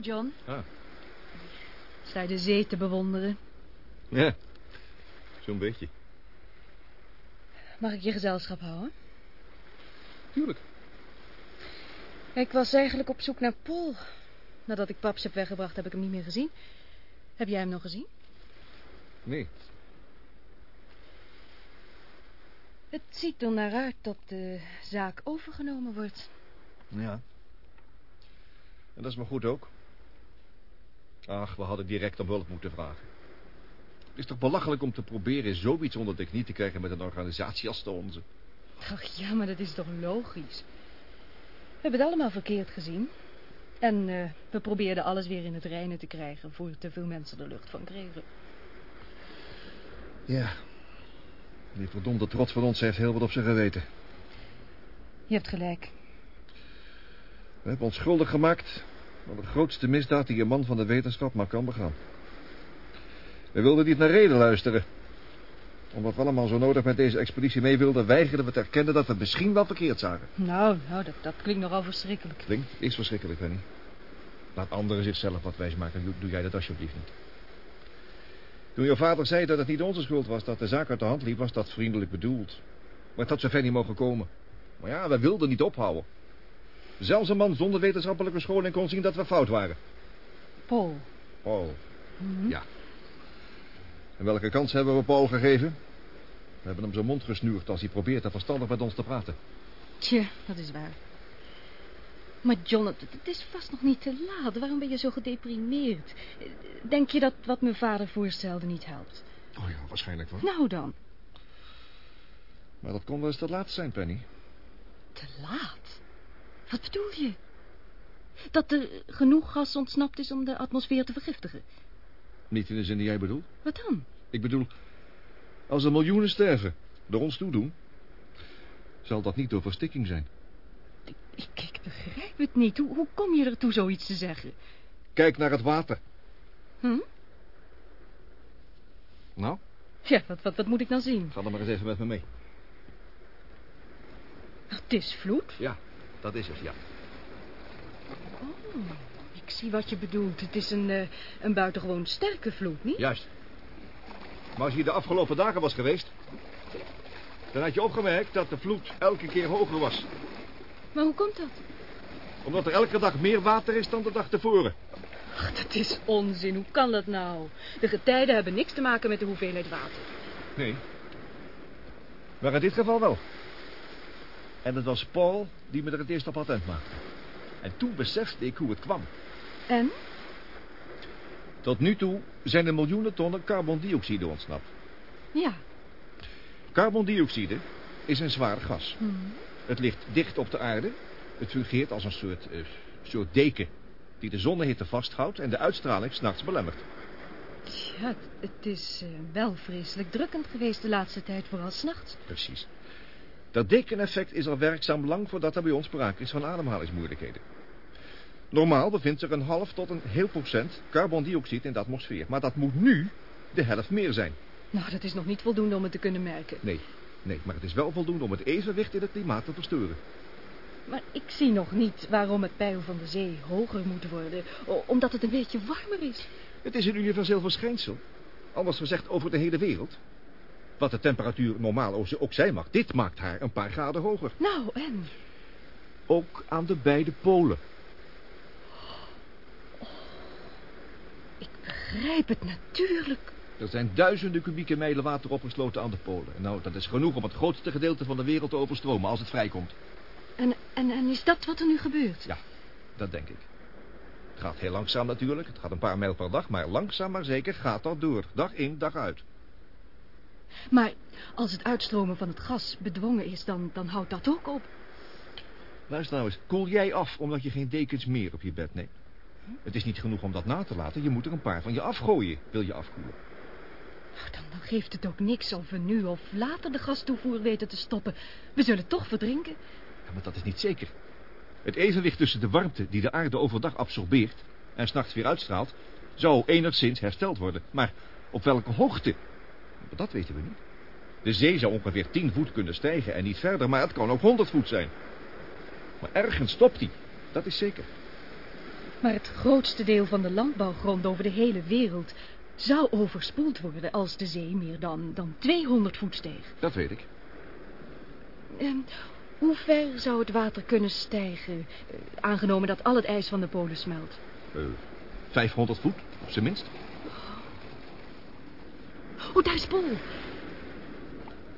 John. Ah. Sta de zee te bewonderen? Ja, zo'n beetje. Mag ik je gezelschap houden? Tuurlijk. Ik was eigenlijk op zoek naar Paul. Nadat ik paps heb weggebracht, heb ik hem niet meer gezien. Heb jij hem nog gezien? Nee. Het ziet er naar uit dat de zaak overgenomen wordt. Ja. En dat is maar goed ook. Ach, we hadden direct om hulp moeten vragen. Het is toch belachelijk om te proberen zoiets onder de knie te krijgen met een organisatie als de onze. Ach ja, maar dat is toch logisch. We hebben het allemaal verkeerd gezien. En eh, we probeerden alles weer in het reinen te krijgen... voor te veel mensen er lucht van kregen. Ja. Die verdomde trots van ons heeft heel wat op zijn geweten. Je hebt gelijk. We hebben ons schuldig gemaakt aan de grootste misdaad die een man van de wetenschap maar kan begaan. We wilden niet naar reden luisteren. Omdat we allemaal zo nodig met deze expeditie mee wilden, weigerden we te erkennen dat we misschien wel verkeerd zagen. Nou, nou dat, dat klinkt nogal verschrikkelijk. Klinkt, is verschrikkelijk, Penny. Laat anderen zichzelf wat wijsmaken, doe, doe jij dat alsjeblieft niet. Toen je vader zei dat het niet onze schuld was dat de zaak uit de hand liep, was dat vriendelijk bedoeld. Maar het had zover niet mogen komen. Maar ja, we wilden niet ophouden. Zelfs een man zonder wetenschappelijke scholing kon zien dat we fout waren. Paul. Paul, Mhm. ja. En welke kans hebben we Paul gegeven? We hebben hem zijn mond gesnuurd als hij probeert er verstandig met ons te praten. Tja, dat is waar. Maar John, het, het is vast nog niet te laat. Waarom ben je zo gedeprimeerd? Denk je dat wat mijn vader voorstelde niet helpt? Oh ja, waarschijnlijk wel. Nou dan, Maar dat kon wel eens te laat zijn, Penny. te laat. Wat bedoel je? Dat er genoeg gas ontsnapt is om de atmosfeer te vergiftigen. Niet in de zin die jij bedoelt. Wat dan? Ik bedoel, als er miljoenen sterven, door ons toedoen... zal dat niet door verstikking zijn. Ik, ik, ik begrijp het niet. Hoe, hoe kom je ertoe zoiets te zeggen? Kijk naar het water. Hm? Nou, Ja, wat, wat, wat moet ik dan zien? ga dan maar eens even met me mee. Het is vloed. Ja, dat is het, ja. Oh, ik zie wat je bedoelt. Het is een, eh, een buitengewoon sterke vloed, niet? Juist. Maar als je de afgelopen dagen was geweest... dan had je opgemerkt dat de vloed elke keer hoger was. Maar hoe komt dat? Omdat er elke dag meer water is dan de dag tevoren. Ach, dat is onzin. Hoe kan dat nou? De getijden hebben niks te maken met de hoeveelheid water. Nee. Maar in dit geval wel. En het was Paul die me er het eerst op attent maakte. En toen besefte ik hoe het kwam. En? Tot nu toe zijn er miljoenen tonnen carbondioxide ontsnapt. Ja. Carbondioxide is een zwaar gas. Hm. Het ligt dicht op de aarde. Het fungeert als een soort, eh, soort deken die de zonnehitte vasthoudt en de uitstraling s'nachts belemmert. Tja, het, het is eh, wel vreselijk drukkend geweest de laatste tijd, vooral s'nachts. Precies. Dat dekeneffect is al werkzaam lang voordat er bij ons sprake is van ademhalingsmoeilijkheden. Normaal bevindt zich een half tot een heel procent carbondioxide in de atmosfeer. Maar dat moet nu de helft meer zijn. Nou, dat is nog niet voldoende om het te kunnen merken. Nee, nee, maar het is wel voldoende om het evenwicht in het klimaat te verstoren. Maar ik zie nog niet waarom het peil van de zee hoger moet worden. Omdat het een beetje warmer is. Het is een universeel verschijnsel. Anders gezegd over de hele wereld. Wat de temperatuur normaal ook- ook zijn mag, dit maakt haar een paar graden hoger. Nou, en? Ook aan de beide polen. Ik begrijp het natuurlijk. Er zijn duizenden kubieke mijlen water opgesloten aan de polen. Nou, dat is genoeg om het grootste gedeelte van de wereld te overstromen als het vrijkomt. En, en, en is dat wat er nu gebeurt? Ja, dat denk ik. Het gaat heel langzaam natuurlijk. Het gaat een paar mijl per dag, maar langzaam maar zeker gaat dat door. Dag in, dag uit. Maar als het uitstromen van het gas bedwongen is, dan, dan houdt dat ook op. Luister nou eens, koel jij af omdat je geen dekens meer op je bed neemt? Het is niet genoeg om dat na te laten. Je moet er een paar van je afgooien, wil je afkoelen. Nou, dan, dan geeft het ook niks of we nu of later de gastoevoer weten te stoppen. We zullen toch verdrinken. Ja, maar dat is niet zeker. Het evenwicht tussen de warmte die de aarde overdag absorbeert... en s'nachts weer uitstraalt... zou enigszins hersteld worden. Maar op welke hoogte? Dat weten we niet. De zee zou ongeveer 10 voet kunnen stijgen en niet verder... maar het kan ook 100 voet zijn. Maar ergens stopt die. Dat is zeker. Maar het grootste deel van de landbouwgrond over de hele wereld zou overspoeld worden als de zee meer dan, dan 200 voet steeg. Dat weet ik. En hoe ver zou het water kunnen stijgen, eh, aangenomen dat al het ijs van de polen smelt? Uh, 500 voet, op zijn minst. Oh, daar is Paul.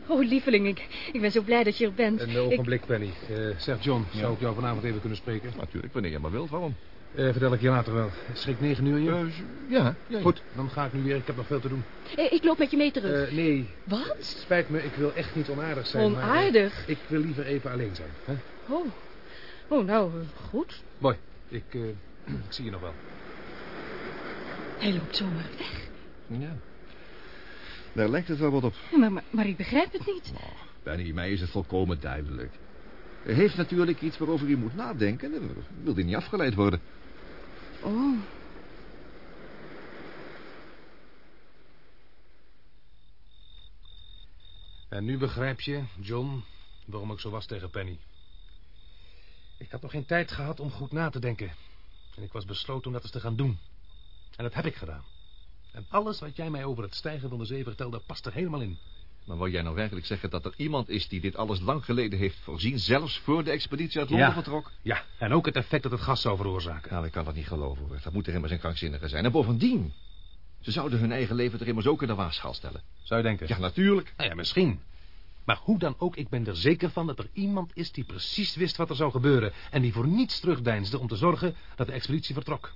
Oh, lieveling, ik, ik ben zo blij dat je er bent. Een ogenblik, Penny. Uh, zeg, John, Ja. zou ik jou vanavond even kunnen spreken? Natuurlijk, wanneer je maar wilt. Waarom? Eh, vertel ik je later wel. Schrik negen uur je? Eh, ja, ja, ja. Goed, dan ga ik nu weer. Ik heb nog veel te doen. Eh, ik loop met je mee terug. Eh, nee, Wat? spijt me. Ik wil echt niet onaardig zijn. maar, eh, Onaardig? ik wil liever even alleen zijn. Hè? Oh, oh nou, eh, goed. Mooi. Ik, eh, ik zie je nog wel. Hij loopt zomaar weg. Ja. Daar lijkt het wel wat op. Maar, maar, maar ik begrijp het niet. Oh, Benny, mij is het volkomen duidelijk. Hij heeft natuurlijk iets waarover hij moet nadenken. en wil hij niet afgeleid worden. Oh, En nu begrijp je, John, waarom ik zo was tegen Penny. Ik had nog geen tijd gehad om goed na te denken. En ik was besloten om dat eens te gaan doen. En dat heb ik gedaan. En alles wat jij mij over het stijgen van de zee vertelde, past er helemaal in. Maar wil jij nou werkelijk zeggen dat er iemand is die dit alles lang geleden heeft voorzien... zelfs voor de expeditie uit Londen Ja. vertrok? Ja, en ook het effect dat het gas zou veroorzaken. Nou, ik kan dat niet geloven, hoor. Dat moet er immers een krankzinnige zijn. En bovendien, ze zouden hun eigen leven er immers ook in de waagschaal stellen. Zou je denken? Ja, natuurlijk. Nou ja, misschien. Maar hoe dan ook, ik ben er zeker van dat er iemand is die precies wist wat er zou gebeuren... en die voor niets terugdeinsde om te zorgen dat de expeditie vertrok.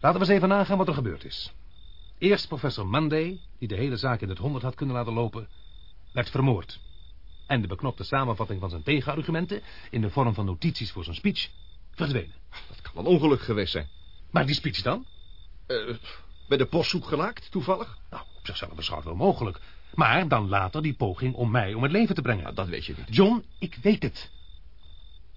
Laten we eens even nagaan wat er gebeurd is. Eerst professor Monday, die de hele zaak in het honderd had kunnen laten lopen, werd vermoord. En de beknopte samenvatting van zijn tegenargumenten... in de vorm van notities voor zijn speech, verdwenen. Dat kan een ongeluk geweest zijn. Maar die speech dan? Eh, bij de postzoek gelaakt, toevallig? Nou, op zichzelf beschouwd wel mogelijk. Maar dan later die poging om mij om het leven te brengen. Nou, dat weet je niet. John, ik weet het.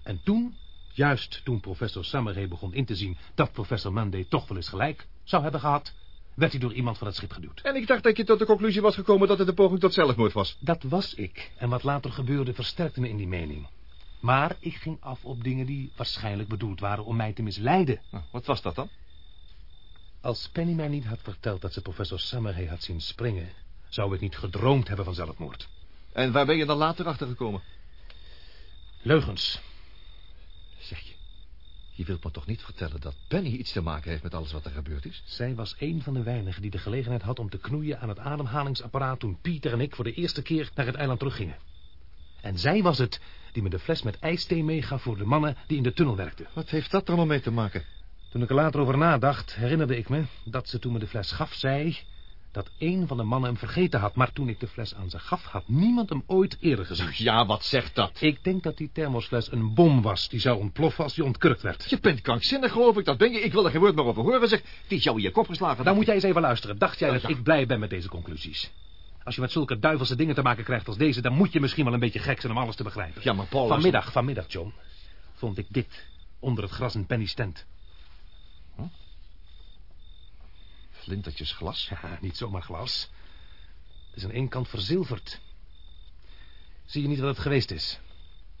En toen, juist toen professor Summerhay begon in te zien... dat professor Monday toch wel eens gelijk zou hebben gehad... werd hij door iemand van het schip geduwd. En ik dacht dat je tot de conclusie was gekomen dat het een poging tot zelfmoord was. Dat was ik. En wat later gebeurde versterkte me in die mening. Maar ik ging af op dingen die waarschijnlijk bedoeld waren om mij te misleiden. Nou, wat was dat dan? Als Penny mij niet had verteld dat ze professor Summerhay had zien springen... zou ik niet gedroomd hebben van zelfmoord. En waar ben je dan later achter gekomen? Leugens. Je wilt me toch niet vertellen dat Penny iets te maken heeft met alles wat er gebeurd is? Zij was een van de weinigen die de gelegenheid had om te knoeien aan het ademhalingsapparaat... toen Pieter en ik voor de eerste keer naar het eiland teruggingen. En zij was het die me de fles met ijsthee meegaf voor de mannen die in de tunnel werkten. Wat heeft dat er allemaal mee te maken? Toen ik er later over nadacht, herinnerde ik me dat ze toen me de fles gaf zei... dat een van de mannen hem vergeten had. Maar toen ik de fles aan ze gaf, had niemand hem ooit eerder gezien. Ja, wat zegt dat? Ik denk dat die thermosfles een bom was die zou ontploffen als die ontkurkt werd. Je bent krankzinnig, geloof ik. Dat ben je. Ik wil er geen woord meer over horen. Zeg, die is jou in je kop geslagen. Dan moet jij eens even luisteren. Dacht jij dat ja. ik blij ben met deze conclusies? Als je met zulke duivelse dingen te maken krijgt als deze... dan moet je misschien wel een beetje gek zijn om alles te begrijpen. Ja, maar Paul... Vanmiddag, vanmiddag, John, vond ik dit onder het gras in Penny's tent. Flintertjes glas. Ja, niet zomaar glas. Het is aan één kant verzilverd. Zie je niet wat het geweest is?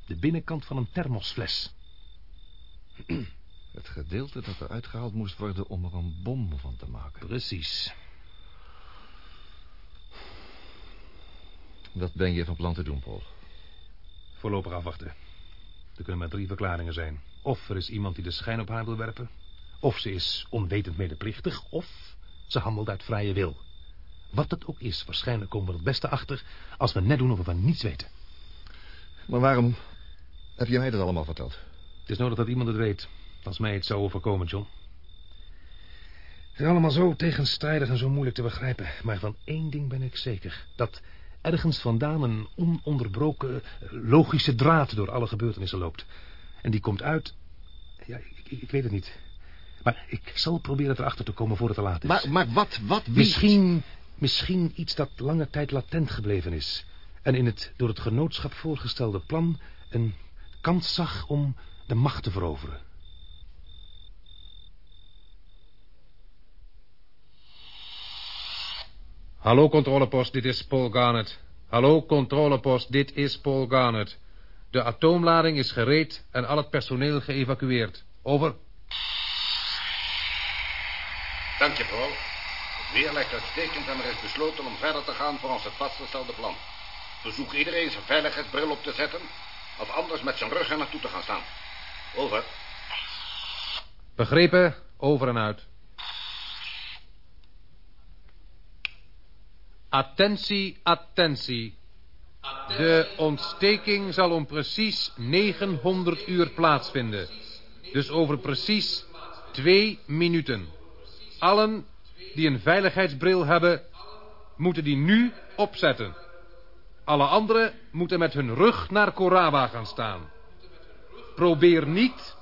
De binnenkant van een thermosfles. Het gedeelte dat eruit gehaald moest worden om er een bom van te maken. Precies. Wat ben je van plan te doen, Paul? Voorlopig afwachten. Er kunnen maar drie verklaringen zijn. Of er is iemand die de schijn op haar wil werpen. Of ze is onwetend medeplichtig. Of ze handelt uit vrije wil. Wat het ook is, waarschijnlijk komen we er het beste achter... als we net doen of we van niets weten. Maar waarom heb je mij dat allemaal verteld? Het is nodig dat iemand het weet. Als mij het zou overkomen, John. Het is allemaal zo tegenstrijdig en zo moeilijk te begrijpen. Maar van één ding ben ik zeker. Dat ergens vandaan een ononderbroken logische draad door alle gebeurtenissen loopt. En die komt uit... Ja, ik, ik weet het niet. Maar ik zal proberen erachter te komen voor het te laat is. Maar, maar wat, wat, wie... Misschien, misschien iets dat lange tijd latent gebleven is. En in het door het genootschap voorgestelde plan een kans zag om de macht te veroveren. Hallo controlepost, dit is Paul Garnet. Hallo controlepost, dit is Paul Garnet. De atoomlading is gereed en al het personeel geëvacueerd. Over. Dank je, Paul. Het weer lijkt uitstekend en er is besloten om verder te gaan volgens het vastgestelde plan. Verzoek iedereen zijn veiligheidsbril op te zetten... of anders met zijn rug er naartoe te gaan staan. Over. Begrepen, over en uit. Attentie, attentie. De ontsteking zal om precies 900 uur plaatsvinden. Dus over precies twee minuten. Allen die een veiligheidsbril hebben, moeten die nu opzetten. Alle anderen moeten met hun rug naar Korawa gaan staan. Probeer niet,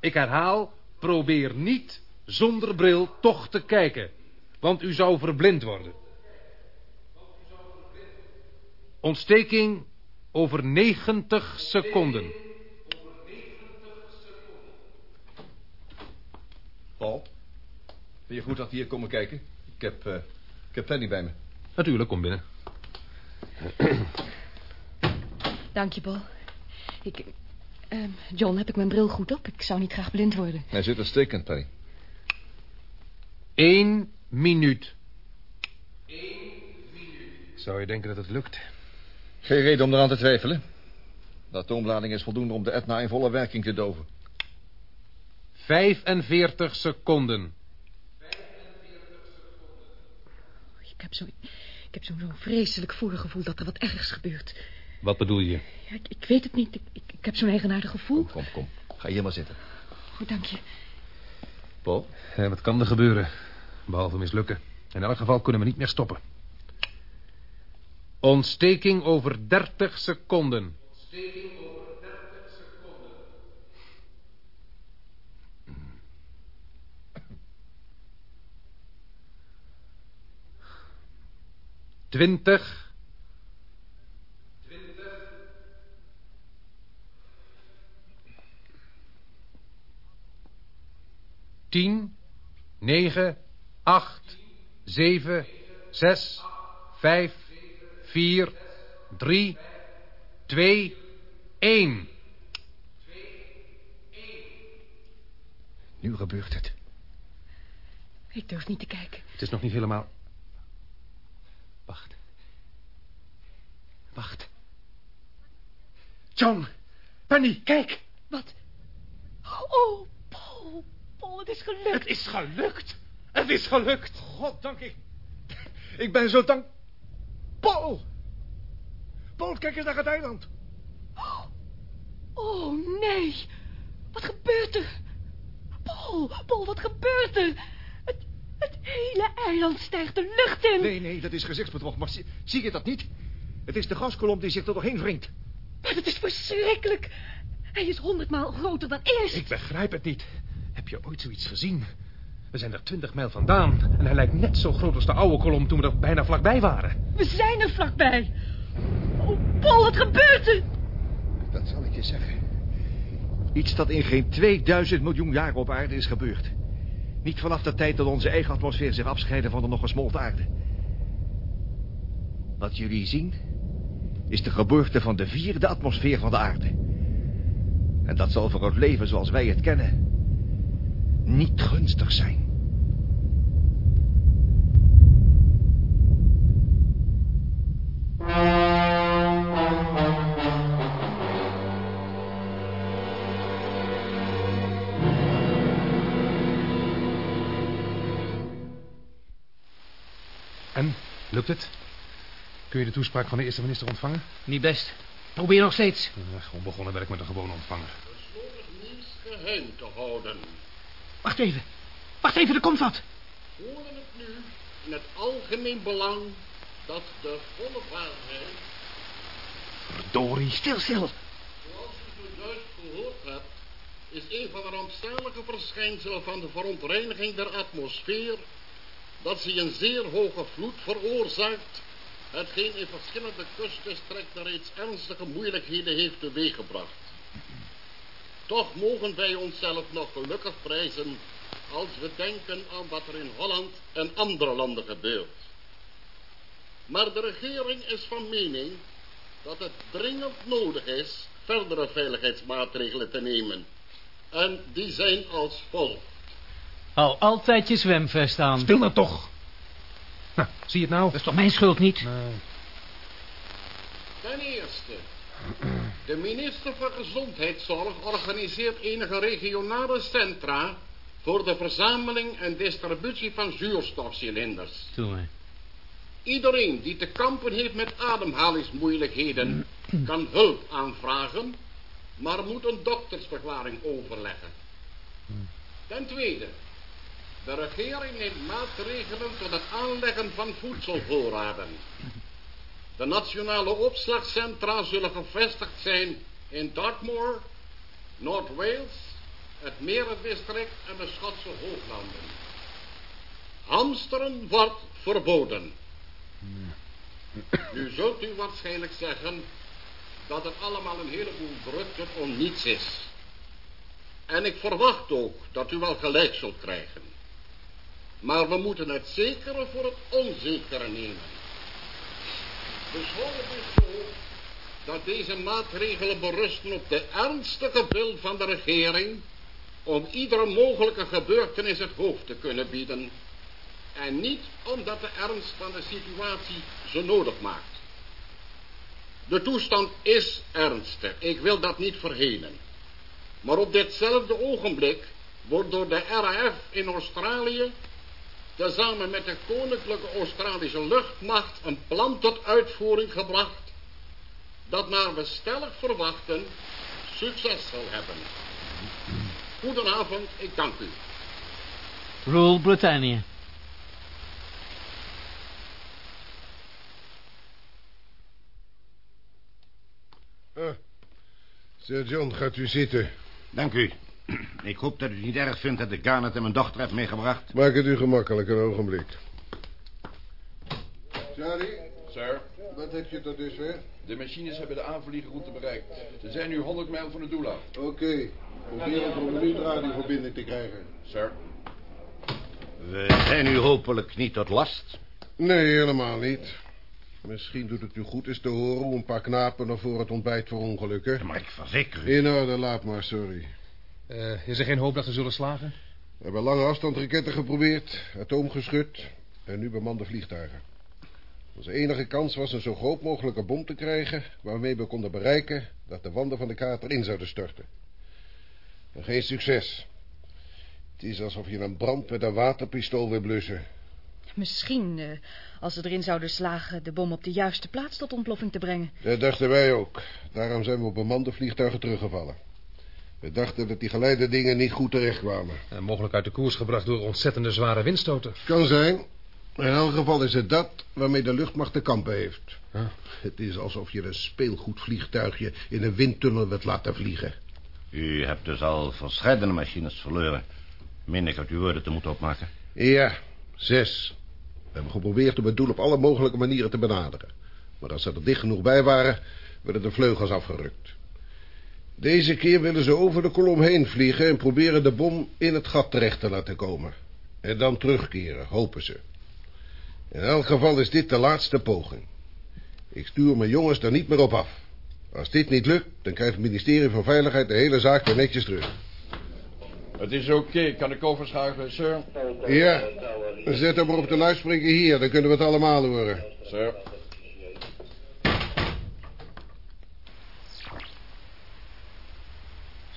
ik herhaal, probeer niet zonder bril toch te kijken. Want u zou verblind worden. Ontsteking over 90 seconden. Paul, vind je goed dat we hier komen kijken? Ik heb, uh, ik heb Fanny bij me. Natuurlijk, kom binnen. Dank je, Paul. Ik... Uh, John, heb ik mijn bril goed op? Ik zou niet graag blind worden. Hij zit uitstekend, Penny. Eén minuut. Eén minuut. Zou je denken dat het lukt? Geen reden om eraan te twijfelen. De atoomlading is voldoende om de Etna in volle werking te doven. 45 seconden. 45 seconden. Ik heb zo'n ik heb zo'n zo vreselijk voorgevoel dat er wat ergs gebeurt. Wat bedoel je? Ja, ik, ik, weet het niet. Ik, ik, ik heb zo'n eigenaardig gevoel. Kom, kom, kom. Ga hier maar zitten. Goed, dank je. Paul? Ja, wat kan er gebeuren? Behalve mislukken. In elk geval kunnen we niet meer stoppen. Ontsteking over 30 seconden. Ontsteking over 30 seconden. Twintig. Tien. Negen. Acht. Zeven. Zes. Vijf. Vier. Drie. Twee. Één. Nu gebeurt het. Ik durf niet te kijken. Het is nog niet helemaal... Wacht. Wacht. John. Penny, kijk. Wat? Oh, Paul. Paul, het is gelukt. Het is gelukt. Het is gelukt. God, dank ik. Ik ben zo dank... Paul! Paul, kijk eens naar het eiland. Oh, oh nee. Wat gebeurt er? Paul, Paul, wat gebeurt er? Het, het hele eiland stijgt de lucht in. Nee, nee, dat is gezichtsbedrog. Maar zie, zie je dat niet? Het is de gaskolom die zich er doorheen wringt. Maar dat is verschrikkelijk. Hij is honderdmaal groter dan eerst. Ik begrijp het niet. Heb je ooit zoiets gezien? We zijn er twintig mijl vandaan. En hij lijkt net zo groot als de oude kolom toen we er bijna vlakbij waren. We zijn er vlakbij. Oh, Paul, wat gebeurt er? Dat zal ik je zeggen. Iets dat in geen 2000 miljoen jaar op aarde is gebeurd. Niet vanaf de tijd dat onze eigen atmosfeer zich afscheidde van de nog gesmolten aarde. Wat jullie zien is de geboorte van de vierde atmosfeer van de aarde. En dat zal voor het leven zoals wij het kennen niet gunstig zijn. En, lukt het? Kun je de toespraak van de eerste minister ontvangen? Niet best. Probeer nog steeds. Gewoon begonnen werk met een gewone ontvanger. Besloten niets geheim te houden. Wacht even. Wacht even, er komt wat. Horen het nu in het algemeen belang dat de volle waarheid... Verdorie. Stil, stil. Zoals u zojuist gehoord hebt, is een van de rampzalige verschijnselen van de verontreiniging der atmosfeer dat ze een zeer hoge vloed veroorzaakt, hetgeen in verschillende kustdistricten reeds ernstige moeilijkheden heeft teweeggebracht. Toch mogen wij onszelf nog gelukkig prijzen als we denken aan wat er in Holland en andere landen gebeurt. Maar de regering is van mening dat het dringend nodig is verdere veiligheidsmaatregelen te nemen. En die zijn als volgt. Hou altijd je zwemvest aan. Stil nou toch. Nou, zie je het nou? Dat is toch mijn schuld niet? Nee. Ten eerste, de minister van Gezondheidszorg organiseert enige regionale centra voor de verzameling en distributie van zuurstofcilinders. Doe maar. Iedereen die te kampen heeft met ademhalingsmoeilijkheden kan hulp aanvragen, maar moet een doktersverklaring overleggen. Ten tweede, de regering neemt maatregelen tot het aanleggen van voedselvoorraden. De nationale opslagcentra zullen gevestigd zijn in Dartmoor, Noord-Wales, het Merendistrict en de Schotse Hooglanden. Hamsteren wordt verboden. Nu zult u waarschijnlijk zeggen dat het allemaal een heleboel drukte om niets is. En ik verwacht ook dat u wel gelijk zult krijgen. Maar we moeten het zekere voor het onzekere nemen. Dus hoor dus zo dat deze maatregelen berusten op de ernstige wil van de regering om iedere mogelijke gebeurtenis het hoofd te kunnen bieden. En niet omdat de ernst van de situatie ze nodig maakt. De toestand is ernstig, ik wil dat niet verhelen. Maar op ditzelfde ogenblik wordt door de RAF in Australië, tezamen met de Koninklijke Australische Luchtmacht, een plan tot uitvoering gebracht, dat naar we stellig verwachten succes zal hebben. Goedenavond, ik dank u. Rule Britannia. Ah. Sir John, gaat u zitten. Dank u. Ik hoop dat u het niet erg vindt dat ik Garnet en mijn dochter heb meegebracht. Maak het u gemakkelijk, een ogenblik. Charlie, Sir, wat heb je tot dusver? de machines hebben de aanvliegroute bereikt. Ze zijn nu 100 mijl van de doel af. Oké, probeer een minuut radioverbinding te krijgen. Sir, We zijn u hopelijk niet tot last. Nee, helemaal niet. Misschien doet het u goed eens te horen hoe een paar knapen nog voor het ontbijt verongelukken. Maar ik verzeker u... In orde, laat maar, sorry. Eh, is er geen hoop dat ze zullen slagen? We hebben lange afstandsraketten geprobeerd, atoomgeschut en nu bemande vliegtuigen. Onze enige kans was een zo groot mogelijke bom te krijgen... waarmee we konden bereiken dat de wanden van de kater in zouden storten. En geen succes. Het is alsof je een brand met een waterpistool wil blussen. Misschien, eh, als ze erin zouden slagen... de bom op de juiste plaats tot ontploffing te brengen. Dat dachten wij ook. Daarom zijn we op bemande vliegtuigen teruggevallen. We dachten dat die geleiderdingen niet goed terechtkwamen. Eh, mogelijk uit de koers gebracht door ontzettende zware windstoten. Kan zijn. In elk geval is het dat waarmee de luchtmacht te kampen heeft. Het is alsof je een speelgoedvliegtuigje in een windtunnel wilt laten vliegen. U hebt dus al verscheidene machines verloren. Meen ik uit uw woorden te moeten opmaken. Ja, zes. We hebben geprobeerd om het doel op alle mogelijke manieren te benaderen. Maar als ze er dicht genoeg bij waren, werden de vleugels afgerukt. Deze keer willen ze over de kolom heen vliegen... en proberen de bom in het gat terecht te laten komen. En dan terugkeren, hopen ze. In elk geval is dit de laatste poging. Ik stuur mijn jongens er niet meer op af. Als dit niet lukt, dan krijgt het ministerie van Veiligheid de hele zaak weer netjes terug. het is oké. Kan ik overschakelen, sir? Ja, zet hem maar op de luidspreker hier, dan kunnen we het allemaal horen. Sir.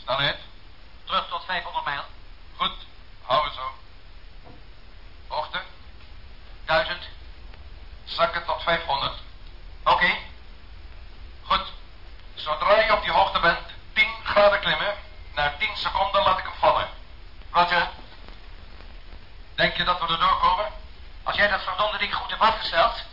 Snelheid. Terug tot 500 mijl. Goed. Hou het zo. Hoogte. 1000. Zakken tot 500. Oké. Goed. Zodra je op die hoogte bent, 10 graden klimmen. Na 10 seconden laat ik hem vallen. Roger. Denk je dat we er doorkomen? Als jij dat verdomde ding goed hebt afgesteld.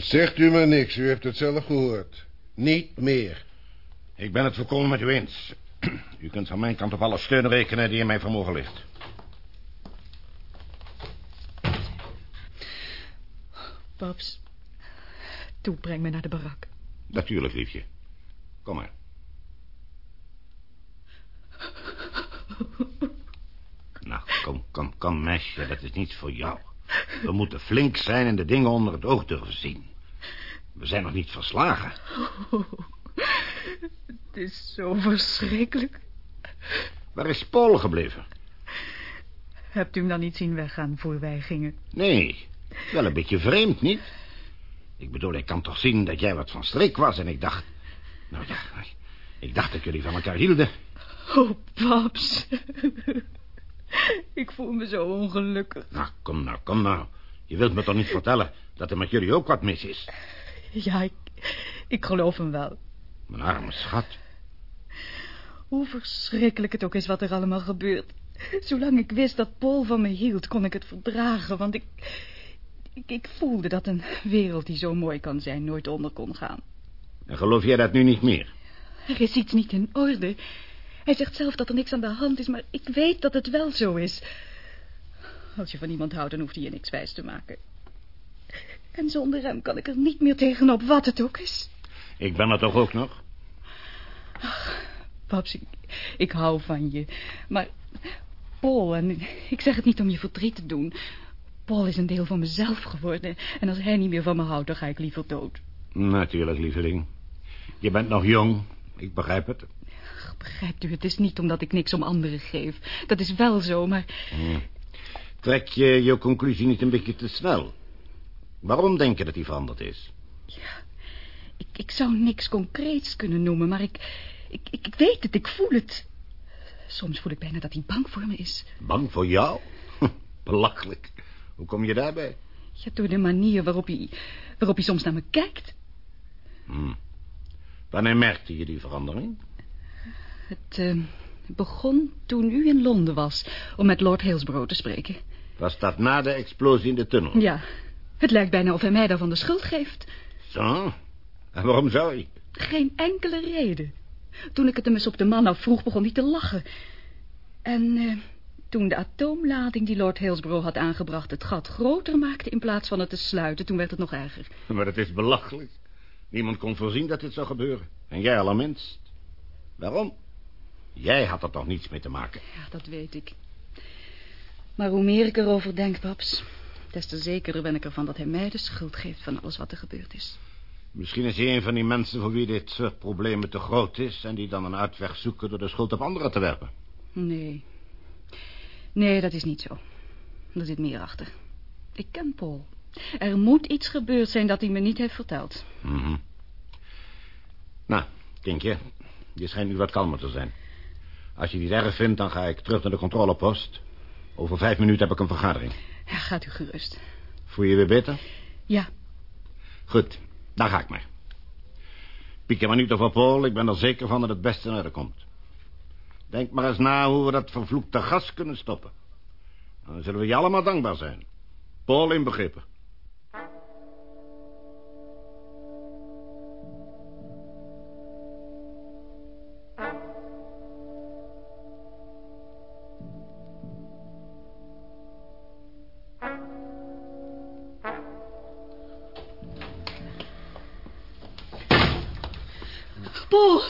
Zegt u maar niks, u heeft het zelf gehoord. Niet meer. ik ben het volkomen met u eens. U kunt van mijn kant op alle steun rekenen die in mijn vermogen ligt. Paps, toe, breng me naar de barak. Natuurlijk, liefje. Kom maar. Nou, kom, kom, kom, meisje. Dat is niets voor jou. We moeten flink zijn en de dingen onder het oog durven zien. We zijn nog niet verslagen. Het is zo verschrikkelijk. Waar is Paul gebleven? Hebt u hem dan niet zien weggaan voor wij gingen? Nee, wel een beetje vreemd, niet? Ik bedoel, ik kan toch zien dat jij wat van streek was en ik dacht... Nou ja, ik dacht dat jullie van elkaar hielden. Oh, paps. Ik voel me zo ongelukkig. Nou, kom nou, kom nou. Je wilt me toch niet vertellen dat er met jullie ook wat mis is? Ja, ik, ik geloof hem wel. Mijn arme schat. Hoe verschrikkelijk het ook is wat er allemaal gebeurt. Zolang ik wist dat Paul van me hield, kon ik het verdragen, want ik, ik, ik voelde dat een wereld die zo mooi kan zijn nooit onder kon gaan. En geloof jij dat nu niet meer? Er is iets niet in orde. Hij zegt zelf dat er niks aan de hand is, maar ik weet dat het wel zo is. Als je van iemand houdt, dan hoeft hij je niks wijs te maken. En zonder hem kan ik er niet meer tegenop, wat het ook is. Ik ben er toch ook nog? Paps, ik, ik hou van je. Maar Paul, en ik zeg het niet om je verdriet te doen. Paul is een deel van mezelf geworden. En als hij niet meer van me houdt, dan ga ik liever dood. Natuurlijk, lieveling. Je bent nog jong. Ik begrijp het. Begrijpt u, het is niet omdat ik niks om anderen geef. Dat is wel zo, maar Hm. Trek je je conclusie niet een beetje te snel? Waarom denk je dat hij veranderd is? ik, ik zou niks concreets kunnen noemen. Maar ik, ik, ik, ik weet het, ik voel het. Soms voel ik bijna dat hij bang voor me is. Bang voor jou? Belachelijk. Hoe kom je daarbij? Ja, door de manier waarop hij, waarop hij soms naar me kijkt. Hm. Wanneer merkte je die verandering? Het eh, begon toen u in Londen was om met Lord Hillsborough te spreken. Was dat na de explosie in de tunnel? Ja, het lijkt bijna of hij mij daarvan de schuld geeft. Zo? En waarom zou hij? Geen enkele reden. Toen ik het hem eens op de man afvroeg, begon hij te lachen. En eh, toen de atoomlading die Lord Hillsborough had aangebracht... het gat groter maakte in plaats van het te sluiten... toen werd het nog erger. Maar dat is belachelijk. Niemand kon voorzien dat dit zou gebeuren. En jij allerminst. Waarom? Jij had er toch niets mee te maken? Ja, dat weet ik. Maar hoe meer ik erover denk, paps... des te zekerder ben ik ervan dat hij mij de schuld geeft... van alles wat er gebeurd is. Misschien is hij een van die mensen voor wie dit soort problemen te groot is... en die dan een uitweg zoeken door de schuld op anderen te werpen. Nee. Nee, dat is niet zo. Er zit meer achter. Ik ken Paul. Er moet iets gebeurd zijn dat hij me niet heeft verteld. Mhm. Nou, kindje, je schijnt nu wat kalmer te zijn. Als je het niet erg vindt, dan ga ik terug naar de controlepost. Over vijf minuten heb ik een vergadering. Ja, gaat u gerust. Voel je je weer beter? Ja, Goed, dan ga ik maar. Piek je maar niet over Paul, ik ben er zeker van dat het beste naar komt. Denk maar eens na hoe we dat vervloekte gas kunnen stoppen. Dan zullen we je allemaal dankbaar zijn. Paul inbegrippen. Paul,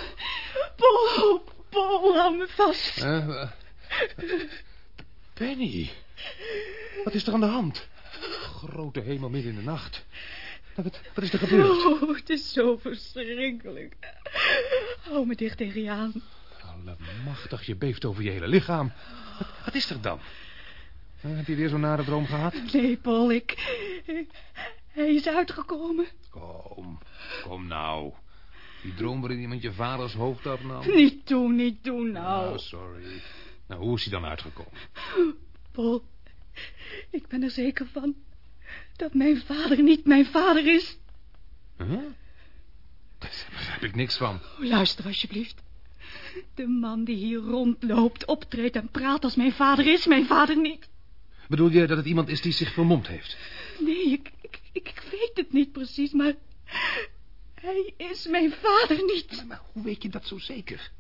Paul, Paul, hou me vast. Penny, wat is er aan de hand? Grote hemel midden in de nacht. Wat, wat is er gebeurd? Oh, het is zo verschrikkelijk. Hou me dicht tegen je aan. Allemachtig, je beeft over je hele lichaam. Wat, wat is er dan? Heb je weer zo'n nare droom gehad? Nee, Paul, ik... Hij is uitgekomen. Kom, kom nou. Die droom waarin iemand je vaders hoofd afnam. Niet doen, niet doen nou. Nou, sorry. Nou, hoe is hij dan uitgekomen? Paul, ik ben er zeker van dat mijn vader niet mijn vader is. Huh? Daar begrijp ik niks van. Oh, luister alsjeblieft. De man die hier rondloopt, optreedt en praat als mijn vader is, mijn vader niet. Bedoel je dat het iemand is die zich vermomd heeft? Nee, ik, ik, ik weet het niet precies, maar... Hij is mijn vader niet. Maar, maar hoe weet je dat zo zeker?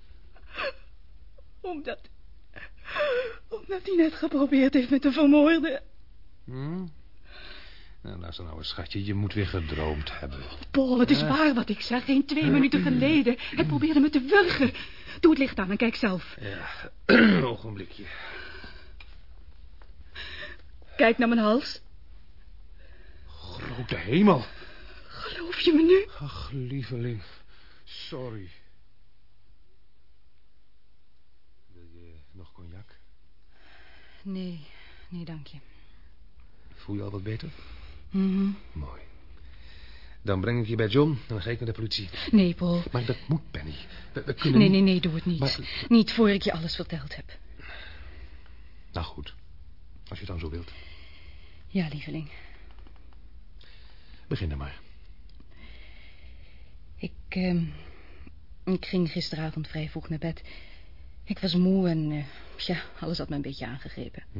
Omdat... Omdat hij net geprobeerd heeft me te vermoorden. Hm? Nou, luister nou eens, schatje. Je moet weer gedroomd hebben. Paul, het is waar wat ik zeg. Geen twee minuten geleden. Hij probeerde me te wurgen. Doe het licht aan en kijk zelf. Ja, ogenblikje. Kijk naar mijn hals. Grote hemel. Geloof je me nu? Ach, lieveling. Sorry. Wil je nog cognac? Nee, nee, dank je. Voel je al wat beter? Mhm. Mooi. Dan breng ik je bij John en dan ga ik naar de politie. Nee, Paul. Maar dat moet, Penny. We, we kunnen Nee, nee, nee, doe het niet. Maar- Niet voor ik je alles verteld heb. Nou goed, als je het dan zo wilt. Ja, lieveling. Begin dan maar. Ik, ehm, ik ging gisteravond vrij vroeg naar bed. Ik was moe en, eh, ja, alles had me een beetje aangegrepen. Hm.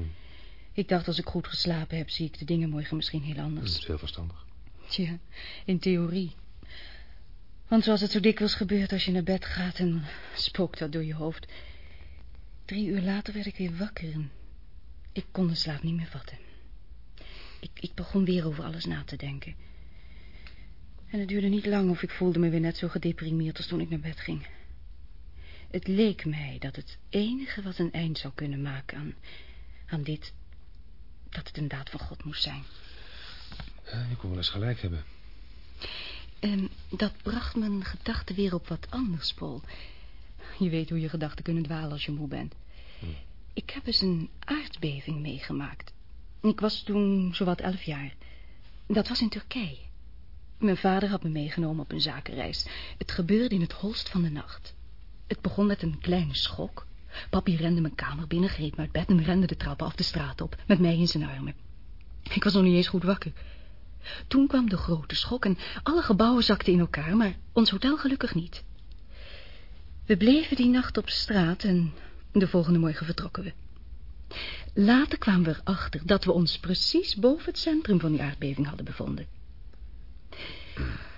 Ik dacht, als ik goed geslapen heb, zie ik de dingen morgen misschien heel Dat anders. is heel verstandig. Tja, in theorie. Want zoals het zo dikwijls gebeurt als je naar bed gaat en spookt dat door je hoofd. Drie uur later werd ik weer wakker en ik kon de slaap niet meer vatten. Ik, ik begon weer over alles na te denken. En het duurde niet lang of ik voelde me weer net zo gedeprimeerd als toen ik naar bed ging. Het leek mij dat het enige wat een eind zou kunnen maken aan, aan dit... dat het een daad van God moest zijn. Ja, je kon wel eens gelijk hebben. En dat bracht mijn gedachten weer op wat anders, Paul. Je weet hoe je gedachten kunnen dwalen als je moe bent. Ik heb eens een aardbeving meegemaakt. Ik was toen zowat elf jaar. Dat was in Turkije. Mijn vader had me meegenomen op een zakenreis. Het gebeurde in het holst van de nacht. Het begon met een kleine schok. Papi rende mijn kamer binnen, greep me uit bed en rende de trappen af de straat op, met mij in zijn armen. Ik was nog niet eens goed wakker. Toen kwam de grote schok en alle gebouwen zakten in elkaar, maar ons hotel gelukkig niet. We bleven die nacht op straat en de volgende morgen vertrokken we. Later kwamen we erachter dat we ons precies boven het centrum van die aardbeving hadden bevonden.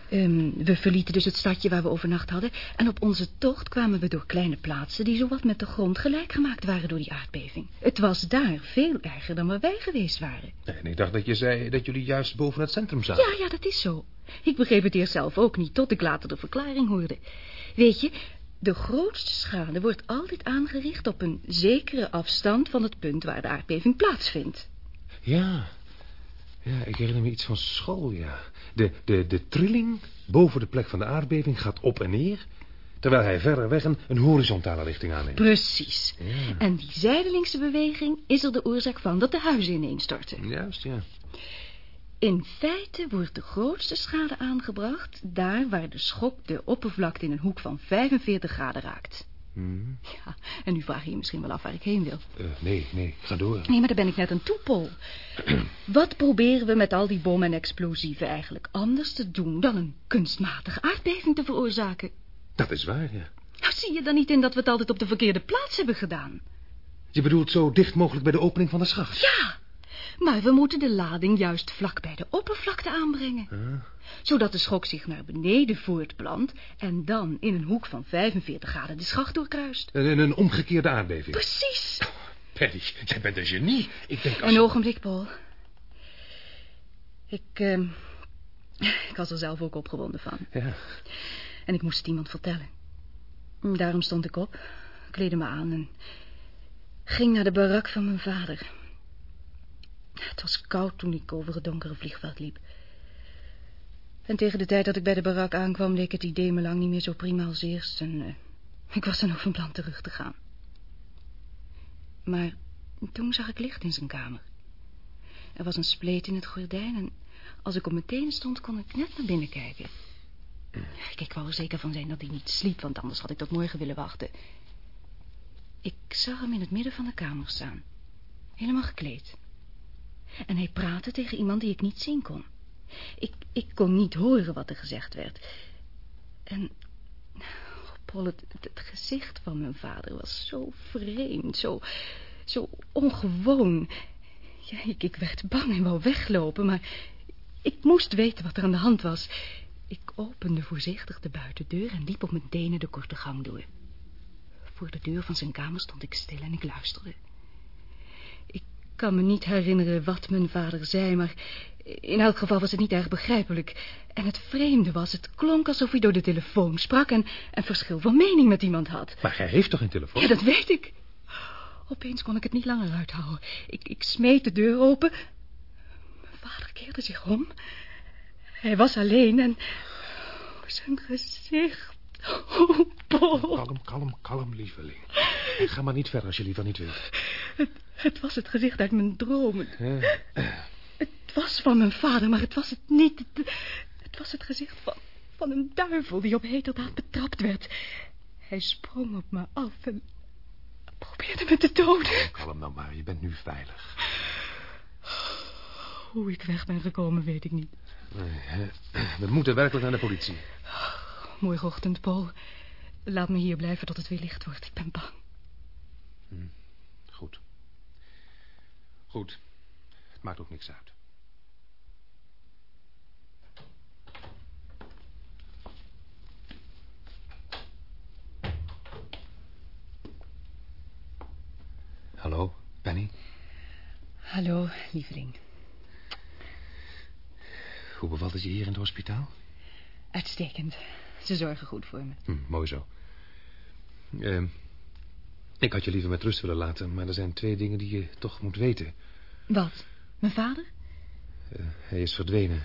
Ehm, we verlieten dus het stadje waar we overnacht hadden... en op onze tocht kwamen we door kleine plaatsen... die zowat met de grond gelijk gemaakt waren door die aardbeving. Het was daar veel erger dan waar wij geweest waren. En ik dacht dat je zei dat jullie juist boven het centrum zaten. Ja, ja, dat is zo. Ik begreep het eerst zelf ook niet, tot ik later de verklaring hoorde. Weet je, de grootste schade wordt altijd aangericht op een zekere afstand van het punt waar de aardbeving plaatsvindt. Ja. Ja, ik herinner me iets van school, ja. De, de, de trilling boven de plek van de aardbeving gaat op en neer... terwijl hij verder weg een, een horizontale richting aanneemt. Precies. Ja. En die zijdelingse beweging is er de oorzaak van dat de huizen ineenstorten. Juist, ja. In feite wordt de grootste schade aangebracht... daar waar de schok de oppervlakte in een hoek van 45 graden raakt. Hm. Ja, en nu vraag je je misschien wel af waar ik heen wil. Eh, nee, nee, ga door. Nee, maar daar ben ik net aan toe, Paul. Wat proberen we met al die bommen en explosieven eigenlijk anders te doen... dan een kunstmatige aardbeving te veroorzaken? Dat is waar, ja. Nou, zie je dan niet in dat we het altijd op de verkeerde plaats hebben gedaan? Je bedoelt zo dicht mogelijk bij de opening van de schacht? Ja, maar we moeten de lading juist vlak bij de oppervlakte aanbrengen. Zodat de schok zich naar beneden voortplant... en dan in een hoek van 45 graden de schacht doorkruist. Een, een omgekeerde aardbeving. Precies. Paddy, jij bent een genie. Ik denk als... Een ogenblik, Paul. Ik, ehm, ik was er zelf ook opgewonden van. Ja. En ik moest het iemand vertellen. Daarom stond ik op, kleedde me aan en ging naar de barak van mijn vader. Het was koud toen ik over het donkere vliegveld liep. En tegen de tijd dat ik bij de barak aankwam... leek het idee me lang niet meer zo prima als eerst... en eh, ik was dan ook van plan terug te gaan. Maar toen zag ik licht in zijn kamer. Er was een spleet in het gordijn... en als ik op mijn stond, kon ik net naar binnen kijken. Ik wou er zeker van zijn dat hij niet sliep... want anders had ik tot morgen willen wachten. Ik zag hem in het midden van de kamer staan. Helemaal gekleed. En hij praatte tegen iemand die ik niet zien kon. Ik, ik kon niet horen wat er gezegd werd. En... Oh, het, het gezicht van mijn vader was zo vreemd, zo, zo ongewoon. Ja, ik, ik werd bang en wou weglopen, maar ik moest weten wat er aan de hand was. Ik opende voorzichtig de buitendeur en liep op mijn tenen de korte gang door. Voor de deur van zijn kamer stond ik stil en ik luisterde. Ik kan me niet herinneren wat mijn vader zei, maar in elk geval was het niet erg begrijpelijk. En het vreemde was, het klonk alsof hij door de telefoon sprak... en een verschil van mening met iemand had. Maar hij heeft toch een telefoon? Ja, dat weet ik. Opeens kon ik het niet langer uithouden. Ik, ik smeet de deur open. Mijn vader keerde zich om. Hij was alleen en... Zijn gezicht... Oh, Paul. Kalm, kalm, kalm, lieveling. Ga maar niet verder als je liever niet wilt. Het, het was het gezicht uit mijn dromen. Ja. Het was van mijn vader, maar het was het niet. Het, het was het gezicht van, van een duivel die op heterdaad betrapt werd. Hij sprong op me af en probeerde me te doden. Kalm nou maar, je bent nu veilig. Hoe ik weg ben gekomen, weet ik niet. We moeten werkelijk naar de politie. Morgenochtend, Paul. Laat me hier blijven tot het weer licht wordt. Ik ben bang. Hm. Goed. Goed. Het maakt ook niks uit. Hallo, Penny. Hallo, lieveling. Hoe bevalt het je hier in het hospitaal? Uitstekend. Ze zorgen goed voor me. Hm, mooi zo. Uh, ik had je liever met rust willen laten, maar er zijn twee dingen die je toch moet weten. Wat? Mijn vader? Uh, hij is verdwenen.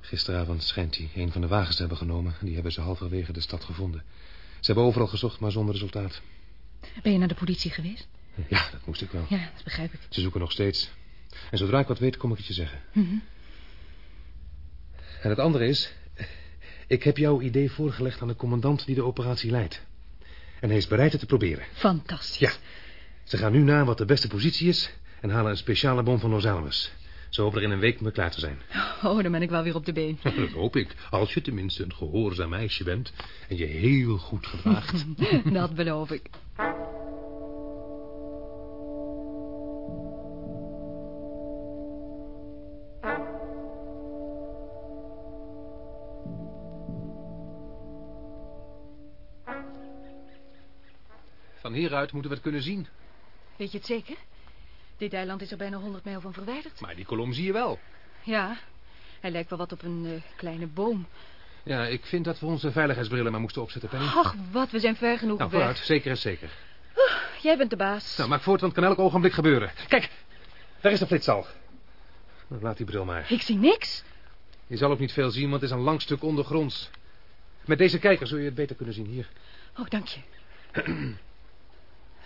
Gisteravond schijnt hij een van de wagens te hebben genomen. Die hebben ze halverwege de stad gevonden. Ze hebben overal gezocht, maar zonder resultaat. Ben je naar de politie geweest? Ja, dat moest ik wel. Ja, dat begrijp ik. Ze zoeken nog steeds. En zodra ik wat weet, kom ik het je zeggen. Mm -hmm. En het andere is... Ik heb jouw idee voorgelegd aan de commandant die de operatie leidt. En hij is bereid het te proberen. Fantastisch. Ja. Ze gaan nu na wat de beste positie is... en halen een speciale bom van Los Zo hopen er in een week mee klaar te zijn. Oh, dan ben ik wel weer op de been. dat hoop ik. Als je tenminste een gehoorzaam meisje bent... en je heel goed gedraagt. dat beloof ik. Van hieruit moeten we het kunnen zien. Weet je het zeker? Dit eiland is er bijna 100 mijl van verwijderd. Maar die kolom zie je wel. Ja, hij lijkt wel wat op een uh, kleine boom. Ja, ik vind dat we onze veiligheidsbrillen maar moesten opzetten, Penny. Ach, wat, we zijn ver genoeg nou, weg. vooruit, zeker is zeker. Uh, jij bent de baas. Nou, maak voort, want het kan elk ogenblik gebeuren. Kijk, daar is de flits al. Nou, laat die bril maar. Ik zie niks. Je zal ook niet veel zien, want het is een lang stuk ondergronds. Met deze kijker zul je het beter kunnen zien, hier. Oh, dank je.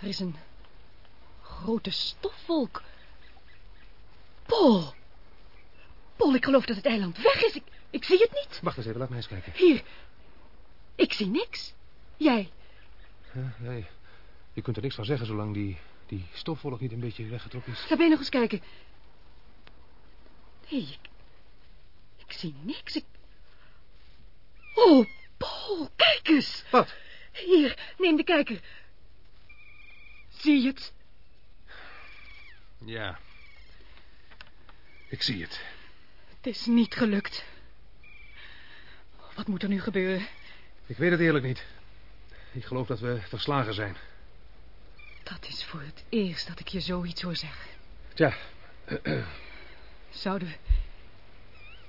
Er is een grote stofwolk. Paul. Paul, ik geloof dat het eiland weg is. Ik, ik zie het niet. Wacht eens even, laat mij eens kijken. Hier. Ik zie niks. Jij? Ja, nee. Je kunt er niks van zeggen zolang die, die stofwolk niet een beetje weggetrokken is. Ga ben je nog eens kijken. Nee, ik, ik zie niks. Ik... Oh, Paul, kijk eens. Wat? Hier, neem de kijker. Zie je het? Ja. Ik zie het. Het is niet gelukt. Wat moet er nu gebeuren? Ik weet het eerlijk niet. Ik geloof dat we verslagen zijn. Dat is voor het eerst dat ik je zoiets hoor zeggen. Tja. Zouden we...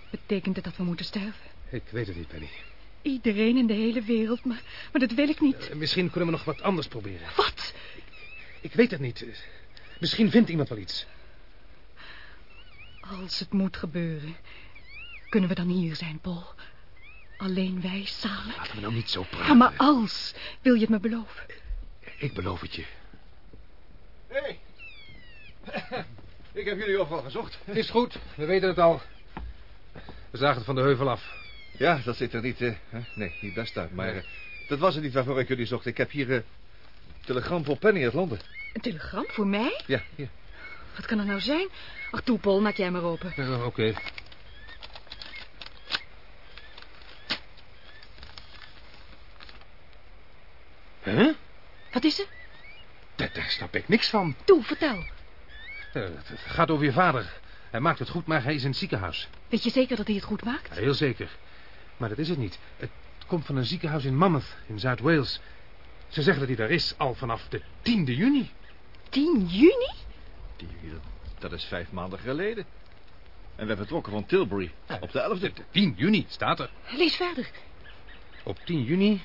Betekent het dat we moeten sterven? Ik weet het niet, Penny. iedereen in de hele wereld, maar, maar dat wil ik niet. Eh, misschien kunnen we nog wat anders proberen. Wat? Ik weet het niet. Misschien vindt iemand wel iets. Als het moet gebeuren, kunnen we dan hier zijn, Paul? Alleen wij samen? Laten we nou niet zo praten. Ja, maar als, wil je het me beloven? Ik beloof het je. Hé! Ik heb jullie overal gezocht. Het is goed, we weten het al. We zagen het van de heuvel af. Ja, dat zit er niet... eh, hè? nee, niet best uit. Maar eh, dat was het niet waarvoor ik jullie zocht. Ik heb hier... eh, telegram voor Penny uit Londen. Een telegram voor mij? Ja, hier. Wat kan er nou zijn? Ach, toe, Paul, maak jij maar open. Ja, Oké. Huh? Wat is er? Daar, daar snap ik niks van. Toe, vertel. Eh, Het gaat over je vader. Hij maakt het goed, maar hij is in het ziekenhuis. Weet je zeker dat hij het goed maakt? Ja, heel zeker. Maar dat is het niet. Het komt van een ziekenhuis in Monmouth, in Zuid-Wales. Ze zeggen dat hij daar is al vanaf de 10e juni. 10 juni? Die, dat is vijf maanden geleden. En we vertrokken van Tilbury op de 11e. 10 juni, staat er. Lees verder. Op 10 juni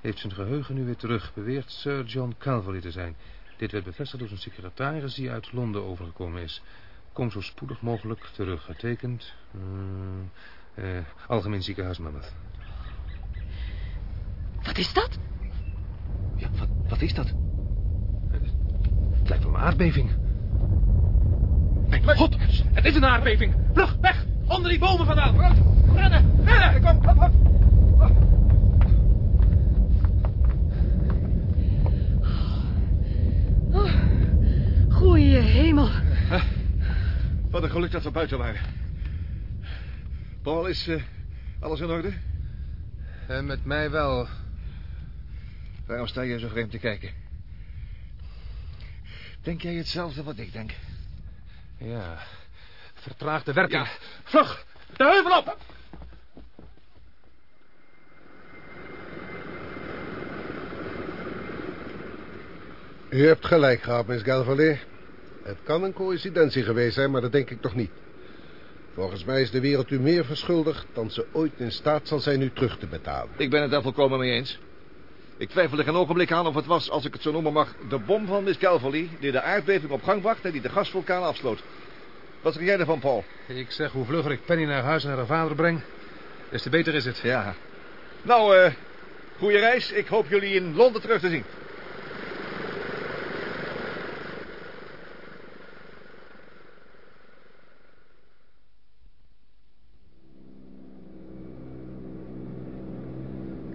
heeft zijn geheugen nu weer terug, beweert Sir John Calvary te zijn. Dit werd bevestigd door zijn secretaris die uit Londen overgekomen is. Kom zo spoedig mogelijk terug. Getekend. hmm, eh, Algemeen ziekenhuis. Wat is dat? Ja, wat, wat is dat? Het lijkt wel een aardbeving. Mijn god, het is een aardbeving. Vlug, weg, onder die bomen vandaan. Rennen, rennen. Kom, hop, hop. Oh, goeie hemel. Wat een geluk dat we buiten waren. Paul, is eh, alles in orde? Eh, met mij wel. Waarom sta je zo vreemd te kijken? Denk jij hetzelfde wat ik denk? Ja, vertraagde werking. Vlug, de heuvel op. U hebt gelijk gehad, Miss Galvalier. Het kan een coïncidentie geweest zijn, maar dat denk ik toch niet. Volgens mij is de wereld u meer verschuldigd... dan ze ooit in staat zal zijn u terug te betalen. Ik ben het daar volkomen mee eens. Ik twijfel er geen ogenblik aan of het was, als ik het zo noemen mag... de bom van Miss Calverley... die de aardbeving op gang bracht en die de gasvulkaan afsloot. Wat zeg jij ervan, Paul? Ik zeg, hoe vlugger ik Penny naar huis en naar haar vader breng... des te beter is het. Ja. Nou, eh, goede reis. Ik hoop jullie in Londen terug te zien.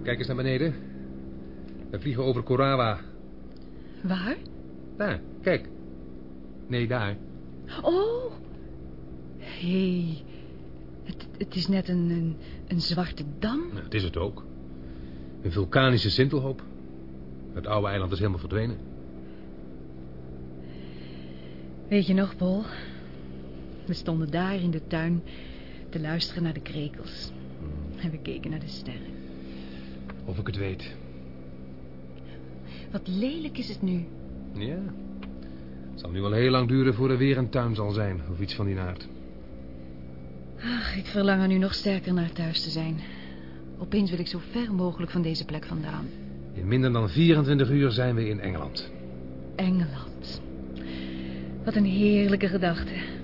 Kijk eens naar beneden. We vliegen over Korawa. Waar? Daar, kijk. Nee, daar. Oh. Hé. Hey. Het, het is net een, een, een zwarte dam. Nou, dat is het ook. Een vulkanische sintelhoop. Het oude eiland is helemaal verdwenen. Weet je nog, Paul? We stonden daar in de tuin te luisteren naar de krekels. En we keken naar de sterren. Of ik het weet. Wat lelijk is het nu. Ja. Het zal nu al heel lang duren voor er weer een tuin zal zijn. Of iets van die aard. Ach, ik verlang er nu nog sterker naar thuis te zijn. Opeens wil ik zo ver mogelijk van deze plek vandaan. In minder dan 24 uur zijn we in Engeland. Engeland. Wat een heerlijke gedachte.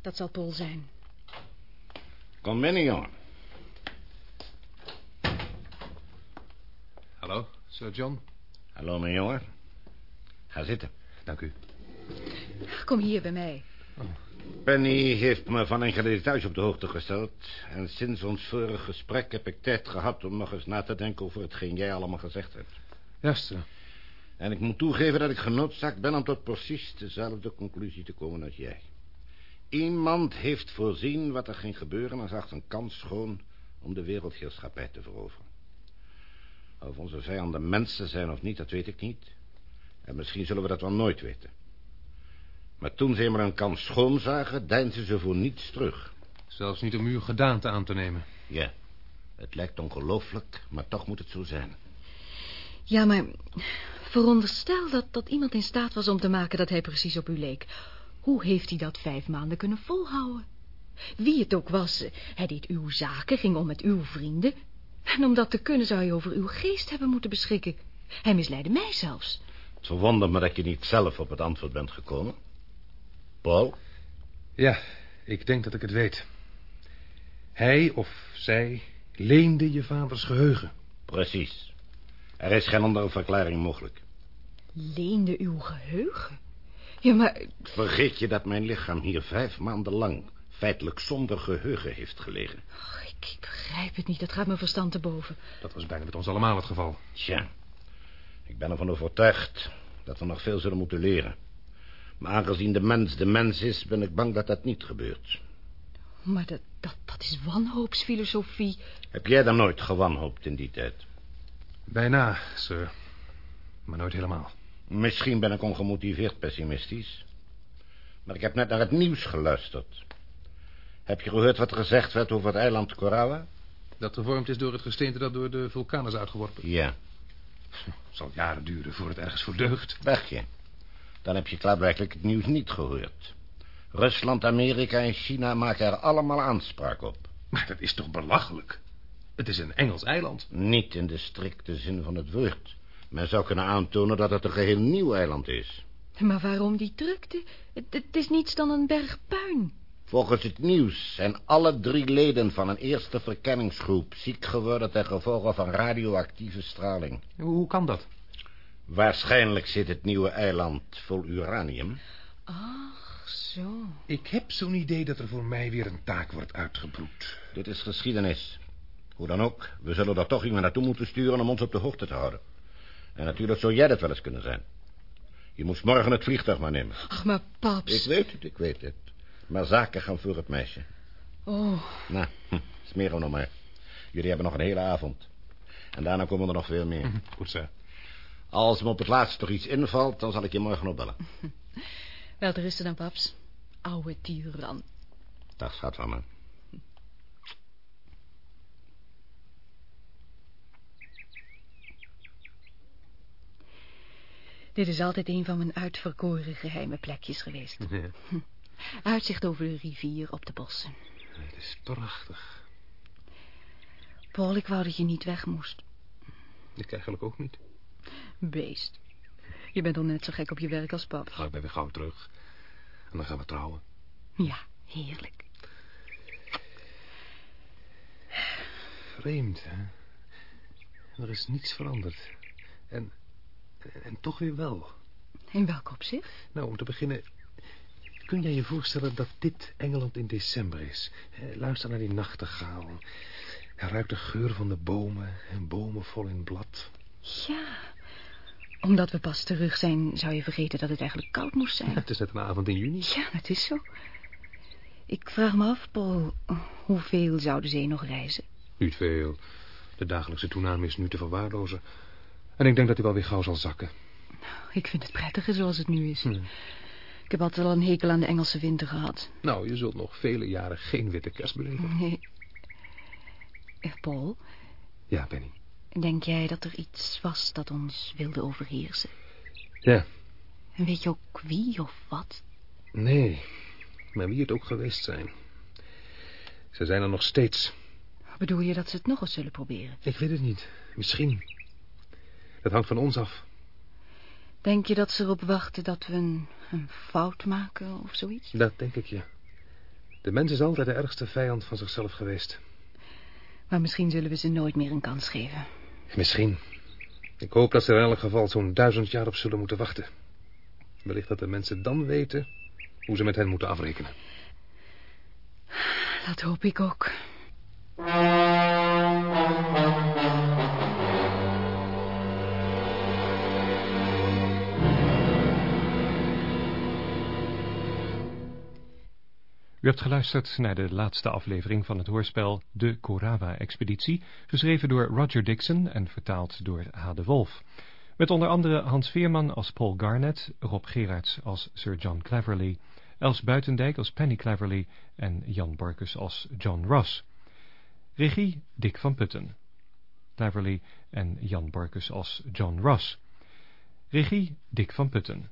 Dat zal Paul zijn. Kom binnen, jongen. Hallo, Sir John. Hallo, mijn jongen. Ga zitten. Dank u. Kom hier bij mij. Penny heeft me van enkele details op de hoogte gesteld. En sinds ons vorige gesprek heb ik tijd gehad om nog eens na te denken over hetgeen jij allemaal gezegd hebt. Juist, sir. En ik moet toegeven dat ik genoodzaakt ben om tot precies dezelfde conclusie te komen als jij. Iemand heeft voorzien wat er ging gebeuren en zag een kans schoon om de wereldheerschappij te veroveren. Of onze vijanden mensen zijn of niet, dat weet ik niet. En misschien zullen we dat wel nooit weten. Maar toen ze maar een kans schoon zagen, deinsden ze voor niets terug. Zelfs niet om uw gedaante aan te nemen. Ja, het lijkt ongelooflijk, maar toch moet het zo zijn. Ja, maar veronderstel dat, dat iemand in staat was om te maken dat hij precies op u leek. Hoe heeft hij dat vijf maanden kunnen volhouden? Wie het ook was, hij deed uw zaken, ging om met uw vrienden. En om dat te kunnen zou hij over uw geest hebben moeten beschikken. Hij misleidde mij zelfs. Het verwondert me dat je niet zelf op het antwoord bent gekomen. Paul? Ja, ik denk dat ik het weet. Hij of zij leende je vaders geheugen. Precies. Er is geen andere verklaring mogelijk. Leende uw geheugen? Ja, maar... Vergeet je dat mijn lichaam hier vijf maanden lang... feitelijk zonder geheugen heeft gelegen? Oh, ik, ik begrijp het niet, dat gaat mijn verstand te boven. Dat was bijna met ons allemaal het geval. Tja, ik ben ervan overtuigd dat we nog veel zullen moeten leren. Maar aangezien de mens de mens is, ben ik bang dat dat niet gebeurt. Maar dat, dat, dat is wanhoopsfilosofie. Heb jij dan nooit gewanhoopt in die tijd? Bijna, sir. Maar nooit helemaal. Misschien ben ik ongemotiveerd pessimistisch. Maar ik heb net naar het nieuws geluisterd. Heb je gehoord wat er gezegd werd over het eiland Korawa? Dat gevormd is door het gesteente dat door de vulkaan is uitgeworpen. Ja. Het zal jaren duren voor het ergens voor deugt. Je. Dan heb je klaarblijkelijk het nieuws niet gehoord. Rusland, Amerika en China maken er allemaal aanspraak op. Maar dat is toch belachelijk? Het is een Engels eiland. Niet in de strikte zin van het woord. Men zou kunnen aantonen dat het een geheel nieuw eiland is. Maar waarom die drukte? Het, het is niets dan een berg puin. Volgens het nieuws zijn alle drie leden van een eerste verkenningsgroep ziek geworden ten gevolge van radioactieve straling. Hoe kan dat? Waarschijnlijk zit het nieuwe eiland vol uranium. Ach, zo. Ik heb zo'n idee dat er voor mij weer een taak wordt uitgebroed. Dit is geschiedenis. Hoe dan ook, we zullen er toch iemand naartoe moeten sturen om ons op de hoogte te houden. En natuurlijk zou jij dat wel eens kunnen zijn. Je moest morgen het vliegtuig maar nemen. Ach, maar paps... Ik weet het, ik weet het. Maar zaken gaan voor het meisje. Oh. Nou, hm, smeer hem nog maar. Jullie hebben nog een hele avond. En daarna komen er nog veel meer. Goed zo. Als me op het laatst toch iets invalt, dan zal ik je morgen opbellen. Wel te rusten dan, paps. Oude tiran. Dag, schat van me. Dit is altijd een van mijn uitverkoren geheime plekjes geweest. Ja. Uitzicht over de rivier op de bossen. Het is prachtig. Paul, ik wou dat je niet weg moest. Ik eigenlijk ook niet. Beest. Je bent al net zo gek op je werk als pap. Ga ik ben weer gauw terug. En dan gaan we trouwen. Ja, heerlijk. Vreemd, hè? Er is niets veranderd. En, en toch weer wel. In welk opzicht? Nou, om te beginnen... Kun jij je voorstellen dat dit Engeland in december is? Luister naar die nachtegaal. Hij ruikt de geur van de bomen. En bomen vol in blad. Ja. Omdat we pas terug zijn, zou je vergeten dat het eigenlijk koud moest zijn. Het is net een avond in juni. Ja, dat is zo. Ik vraag me af, Paul, hoeveel zou de zee nog reizen? Niet veel. De dagelijkse toename is nu te verwaarlozen. En ik denk dat hij wel weer gauw zal zakken. Ik vind het prettiger zoals het nu is. Hm. Ik heb altijd al een hekel aan de Engelse winter gehad. Nou, je zult nog vele jaren geen witte kerst beleven. Nee. Eh, Paul, Ja, Penny. denk jij dat er iets was dat ons wilde overheersen? Ja. En weet je ook wie of wat? Nee, maar wie het ook geweest zijn. Ze zijn er nog steeds. Bedoel je dat ze het nog eens zullen proberen? Ik weet het niet. Misschien. Dat hangt van ons af. Denk je dat ze erop wachten dat we een, een fout maken of zoiets? Dat denk ik, ja. De mens is altijd de ergste vijand van zichzelf geweest. Maar misschien zullen we ze nooit meer een kans geven. Misschien. Ik hoop dat ze er in elk geval zo'n duizend jaar op zullen moeten wachten. Wellicht dat de mensen dan weten hoe ze met hen moeten afrekenen. Dat hoop ik ook. U hebt geluisterd naar de laatste aflevering van het hoorspel De Korawa-expeditie, geschreven door Roger Dixon en vertaald door H. de Wolf. Met onder andere Hans Veerman als Paul Garnett, Rob Gerards als Sir John Cleverly, Els Buitendijk als Penny Cleverly en Jan Barkus als John Ross. Regie Dick van Putten. Cleverly en Jan Barkus als John Ross. Regie Dick van Putten.